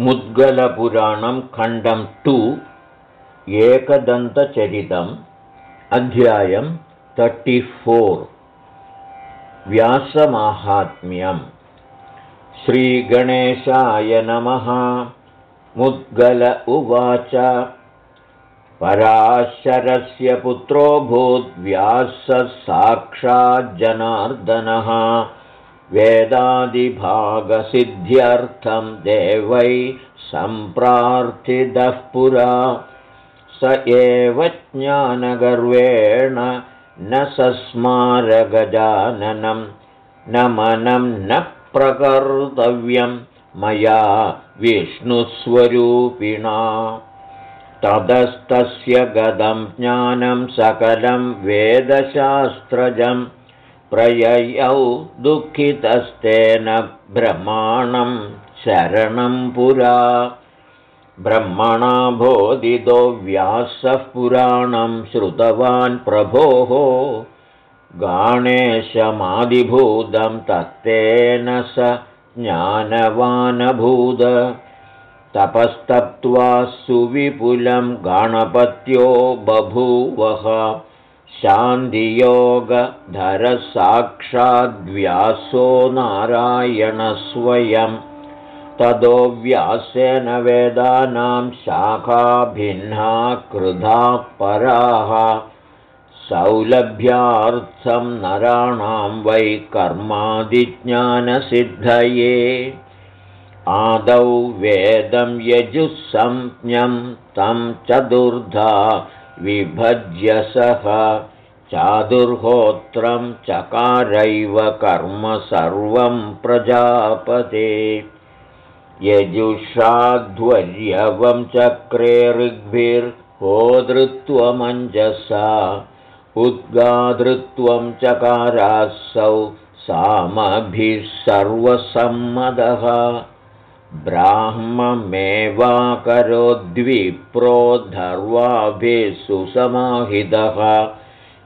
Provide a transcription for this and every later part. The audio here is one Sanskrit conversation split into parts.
मुद्गलपुराणं खण्डं टु एकदन्तचरितम् अध्यायं तर्टिफोर् व्यासमाहात्म्यं श्रीगणेशाय नमः। मुद्गल उवाच। पराशरस्य पुत्रो भूद्व्यासः साक्षाज्जनार्दनः वेदादिभागसिद्ध्यर्थं देवै सम्प्रार्थितः पुरा। स एव ज्ञानगर्वेण न सस्मारगजाननं न मनं न प्रकर्तव्यं मया विष्णुस्वरूपिणा। ततस्तस्य गदं ज्ञानं सकलं वेदशास्त्रजम् प्रययौ दुःखितस्तेन ब्रह्माणं शरणं पुरा। ब्रह्मणा बोधितो व्यासः पुराणं श्रुतवान् प्रभोः। गाणेशमादिभूतं तत्तेन स ज्ञानवानभूद। तपस्तप्त्वा सुविपुलं गणपत्यो बभूवः शान्तियोगधरसाक्षाद्व्यासो नारायणस्वयं। ततो व्यासेन वेदानां शाखाभिन्ना कृधा पराः। सौलभ्यार्थं नराणां वै कर्मादिज्ञानसिद्धये। आदौ वेदं यजुःसंज्ञं तं चतुर्धा विभज्य सः। चादुर्होत्रं चकारैव कर्म सर्वं प्रजापते। यजुषाध्वर्यवं चक्रे ऋग्भिर्होदृत्वमञ्जसा। उद्गादृत्वं चकारासौ सामभिः सर्वसम्मदः ब्राह्ममेवाकरोद्विप्रो धर्वाभिः सुसमाहितः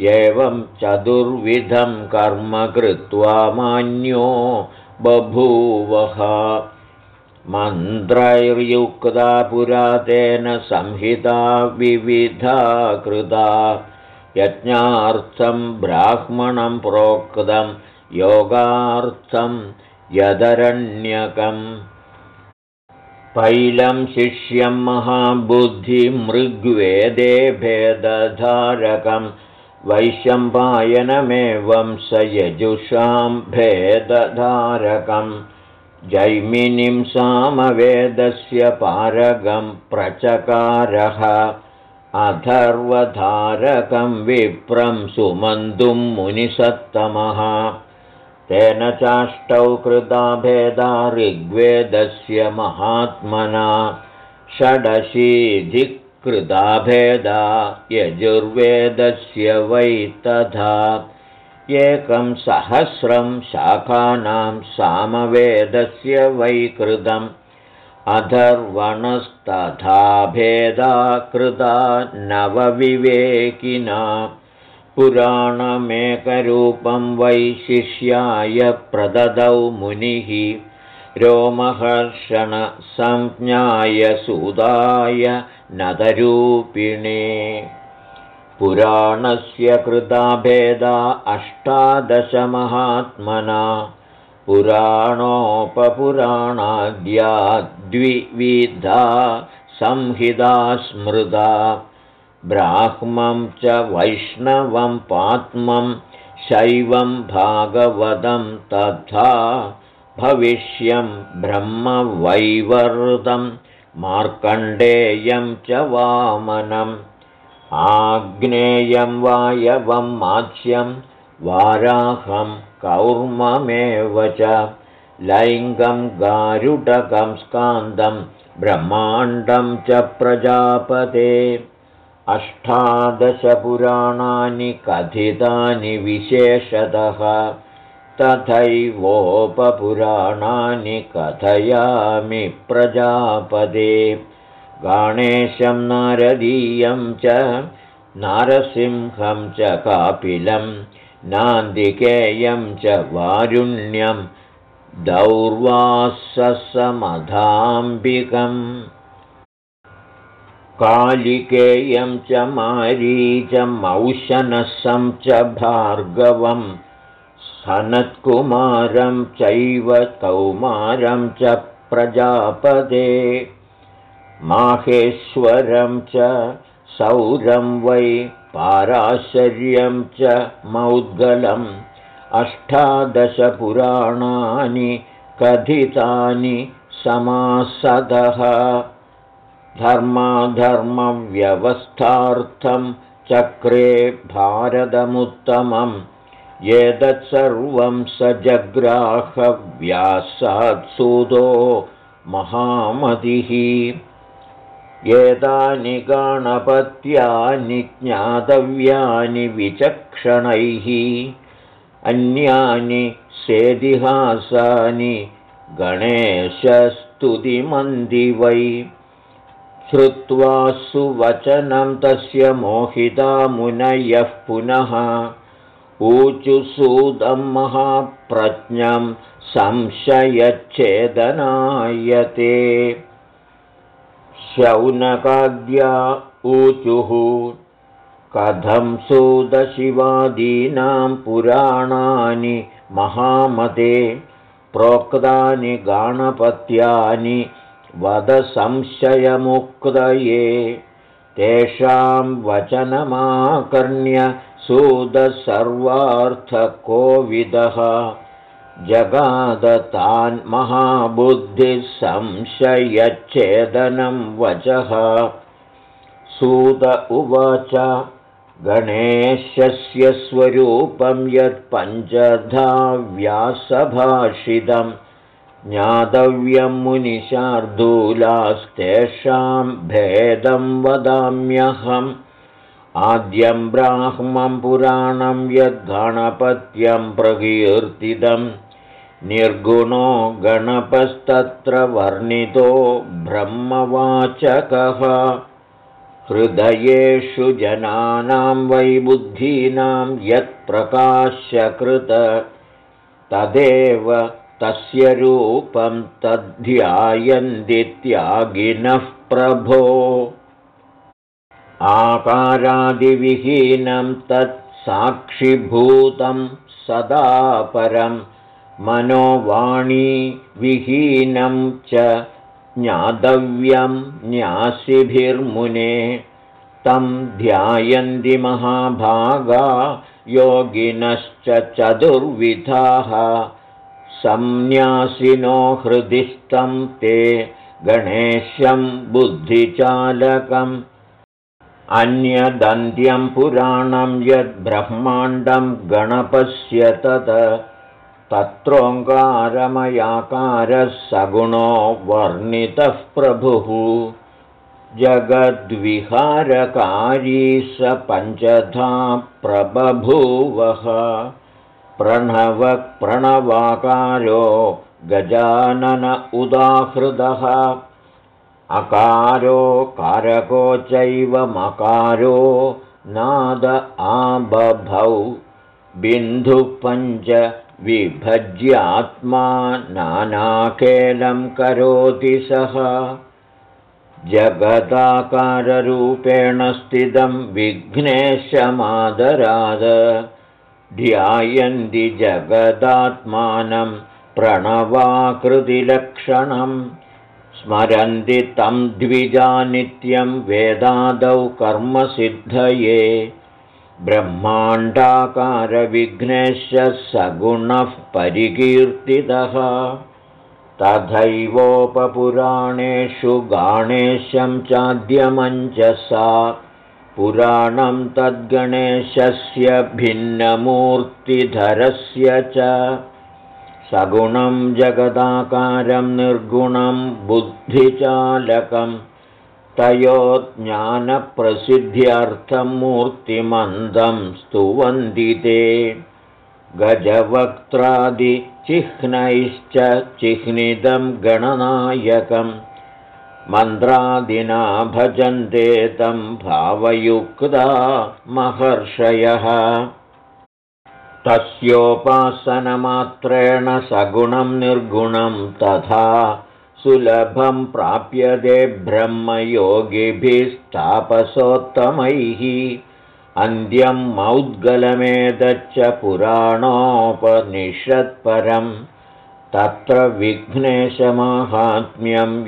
एवं चतुर्विधं कर्म कृत्वा मान्यो बभूवः। मन्त्रैर्युक्ता पुरा तेन संहिता विविधा कृता। यज्ञार्थं ब्राह्मणं प्रोक्तं योगार्थं यदरण्यकम् पैलं शिष्यं महाबुद्धिमृग्वेदे भेदधारकं वैशम्पायनमेवं स यजुषां भेदधारकं जैमिनिं सामवेदस्य पारगं प्रचकारः अथर्वधारकं विप्रं सुमन्तुं मुनिसत्तमः तेन चाष्टौ कृता भेदा ऋग्वेदस्य महात्मना षडशीधिकृता भेदा यजुर्वेदस्य वै तथा एकं सहस्रं शाखानां सामवेदस्य वै कृतम्। अधर्वणस्तथा भेदा कृता नवविवेकिना पुराणमेकरूपं वै शिष्याय प्रददौ मुनिः रोमहर्षणसंज्ञाय सुदाय नदरूपिणे। पुराणस्य कृता भेदा अष्टादशमहात्मना। पुराणोपपुराणाद्या द्विविधा संहिता स्मृता ब्राह्मं च वैष्णवं पात्मं शैवं भागवतं तथा भविष्यं ब्रह्मवैवर्तं मार्कण्डेयं च वामनम् आग्नेयं वायवं मात्स्यं वाराहं कौर्ममेव च लैङ्गं गारुडकं स्कान्दं ब्रह्माण्डं च प्रजापते अष्टादशपुराणानि कथितानि विशेषतः तथैवोपपुराणानि कथयामि प्रजापदे। गणेशं नारदीयं च नारसिंहं च कापिलं नान्दिकेयं च वारुण्यं दौर्वाससमधाम्बिकम् कालिकेयं च मारीचमौशनसं च भार्गवं सनत्कुमारं चैव कौमारं च प्रजापदे माहेश्वरं च सौरं वै पाराशर्यं च मौद्गलम् अष्टादशपुराणानि कथितानि समासदः धर्माधर्मव्यवस्थार्थं चक्रे भारतमुत्तमम्। एतत्सर्वं स जग्राहव्यासात्सुतो महामतिः। एतानि गणपत्यानि ज्ञातव्यानि विचक्षणैः। अन्यानि सेदिहासानि गणेशस्तुतिमन्ति वै श्रुत्वा सुवचनं तस्य मोहिता मुनयः पुनः। ऊचुसूदं महाप्रज्ञं संशयच्छेदनायते। शौनकाद्या ऊचुः कथं सुदशिवादीनां पुराणानि महामते प्रोक्तानि गाणपत्यानि वदसंशयमुक्तये। तेषां वचनमाकर्ण्य सुदसर्वार्थकोविदः। जगादतान् महाबुद्धिसंशयच्छेदनं वचः। सूद उवाच गणेशस्य स्वरूपं यत्पञ्चधा व्यासभाषितम् ज्ञातव्यं मुनिशार्दूलास्तेषां भेदं वदाम्यहम्। आद्यं ब्राह्मं पुराणं यद्गणपत्यं प्रकीर्तितं। निर्गुणो गणपस्तत्र वर्णितो ब्रह्मवाचकः। हृदयेषु जनानां वै बुद्धीनां यत्प्रकाश्यकृत। तदेव तस्य रूपं तद्ध्यायन्दित्यागिनः प्रभो। आकारादिविहीनं तत्साक्षिभूतं सदा परं मनोवाणीविहीनं च ज्ञातव्यं न्यासिभिर्मुने। तं ध्यायन्ति महाभागा योगिनश्च चतुर्विधाः संन्यासिनो हृदिस्थं ते गणेशं बुद्धिचालकम्। अन्यदन्त्यं पुराणं यद्ब्रह्माण्डं गणपस्य तत्। तत्रोङ्कारमयाकारः सगुणो वर्णितः प्रभुः। जगद्विहारकारी स पञ्चधा प्रबभूवः प्रणवप्रणवाकारो गजानन उदाहृदः। अकारो कारको चैव मकारो नाद आबभौ। बिन्धुपञ्च विभज्यात्मा नानाकेलं करोति सः। जगदाकाररूपेण स्थितं विघ्नेशमादराद ध्यायन्ति जगदात्मानं प्रणवाकृतिलक्षणं स्मरन्ति तं द्विजानित्यं वेदादौ कर्मसिद्धये ब्रह्माण्डाकारविघ्नेशः सगुणः परिकीर्तितः तथैवोपपुराणेषु गाणेशं चाद्यमञ्जसा पुराणं तद्गणेशस्य भिन्नमूर्तिधरस्य च सगुणं जगदाकारं निर्गुणं बुद्धिचालकं तयोज्ञानप्रसिद्ध्यर्थं मूर्तिमन्दं स्तुवन्ति ते। गजवक्त्रादिचिह्नैश्च चिह्नितं गणनायकम् मन्त्रादिना भजन्ते तं भावयुक्ता महर्षयः। तस्योपासनमात्रेण सगुणं निर्गुणं तथा सुलभं प्राप्यते ब्रह्मयोगिभिस्तापसोत्तमैः। अन्त्यं मौद्गलमेतच्च पुराणोपनिषत्परम् तत्र विघ्नेशमाहात्म्यं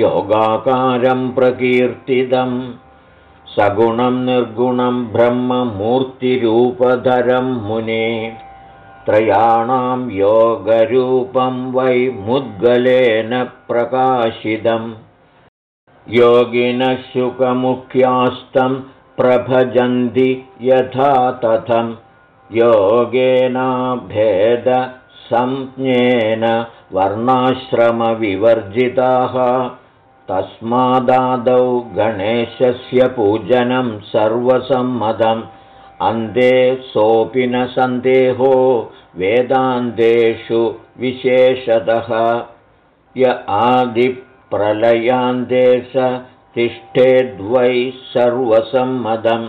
योगाकारं प्रकीर्तितम् सगुणं निर्गुणं ब्रह्ममूर्तिरूपधरं मुने त्रयाणां योगरूपं वै मुद्गलेन प्रकाशितम् योगिनः शुकमुख्यास्तं प्रभजन्ति यथा तथं योगेनाभेदसंज्ञेन वर्णाश्रमविवर्जिताः। तस्मादादौ गणेशस्य पूजनं सर्वसम्मतम्। अन्ते सोऽपि न सन्देहो वेदान्तेषु विशेषतः। य आदिप्रलयान्ते स तिष्ठेद्वै सर्वसम्मतं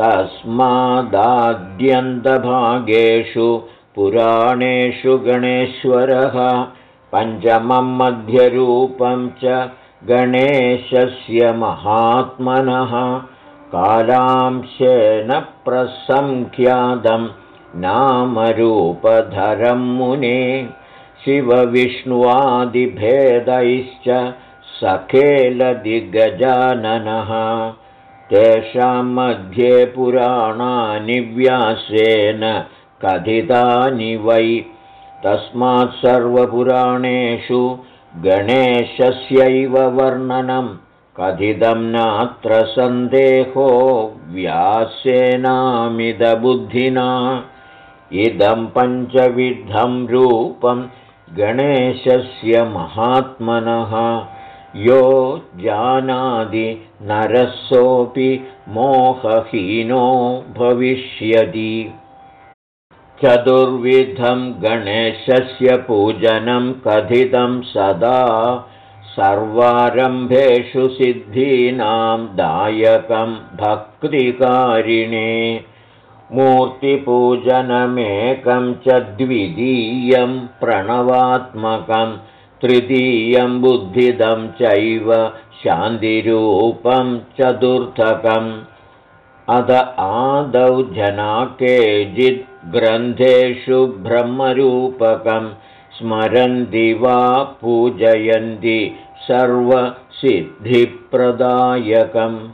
तस्मादाद्यन्तभागेषु पुराणेषु गणेश्वरः पञ्चमं मध्यरूपं च गणेशस्य महात्मनः। कालांशेन प्रसङ्ख्यातं नामरूपधरं मुने। शिवविष्णुवादिभेदैश्च सखेलदिगजाननः तेषां मध्ये पुराणानि व्यासेन कथितानि वै। तस्मात् सर्वपुराणेषु गणेशस्यैव वर्णनं। कथितं नात्र सन्देहो व्यासेनामिदबुद्धिना। इदं पञ्चविधं रूपं गणेशस्य महात्मनः। यो जानादि नरसोऽपि मोहहीनो भविष्यति चतुर्विधं गणेशस्य पूजनं कथितं सदा सर्वारम्भेषु सिद्धीनां दायकं भक्तिकारिणे। मूर्तिपूजनमेकं च द्वितीयं प्रणवात्मकं तृतीयं बुद्धिदं चैव शान्तिरूपं चतुर्थकम्। अध आदौ जना केचित् ग्रन्थेषु ब्रह्मरूपकं स्मरन्ति वा पूजयन्ति सर्वसिद्धिप्रदायकं।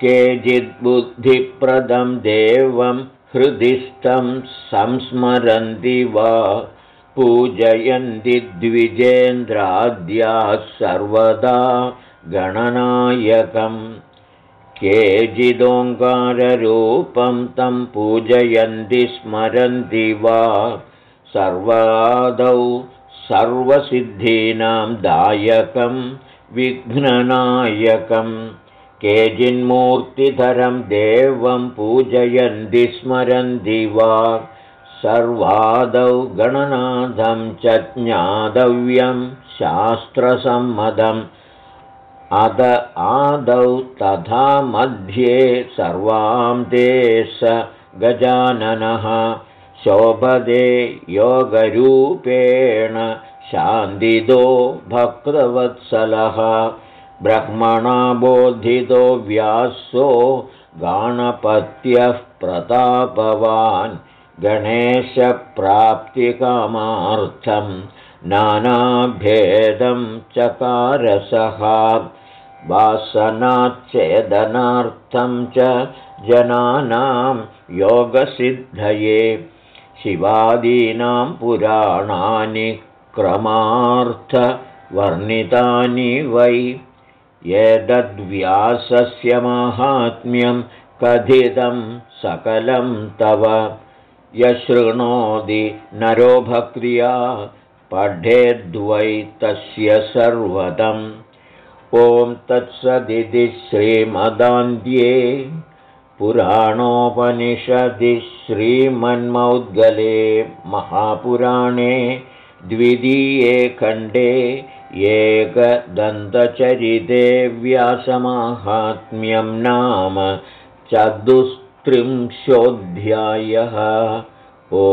केचिद्बुद्धिप्रदं देवं हृदिस्थं संस्मरन्ति वा पूजयन्ति द्विजेन्द्राद्याः सर्वदा गणनायकम् केचिदोङ्काररूपं तं पूजयन्ति स्मरन्ति वा? सर्वादौ सर्वसिद्धीनां दायकं विघ्ननायकं केचिन्मूर्तिधरं देवं पूजयन्ति स्मरन्ति वा? सर्वादौ गणनाथं च ज्ञातव्यं शास्त्रसम्मतम् अद आदौ तथा मध्ये सर्वां ते स गजाननः शोभदे योगरूपेण शान्दिदो भक्तवत्सलः। ब्रह्मणा बोधितो व्यासो गाणपत्यः प्रतापवान्। गणेशप्राप्तिकामार्थं नानाभेदं चकारसः वासनाच्छेदनार्थं च जनानां योगसिद्धये शिवादीनां पुराणानि क्रमार्थवर्णितानि वै। एतद्व्यासस्य माहात्म्यं कथितं सकलं तव। यशृणोति नरो भक्रिया पठेद्वै तस्य सर्वतम् ॐ तत्सदिति श्रीमदान्ध्ये पुराणोपनिषदि श्रीमन्मौद्गले महापुराणे द्वितीये खण्डे एकदन्तचरिते व्यासमाहात्म्यं नाम चतुस्त्रिंशोऽध्यायः। ॐ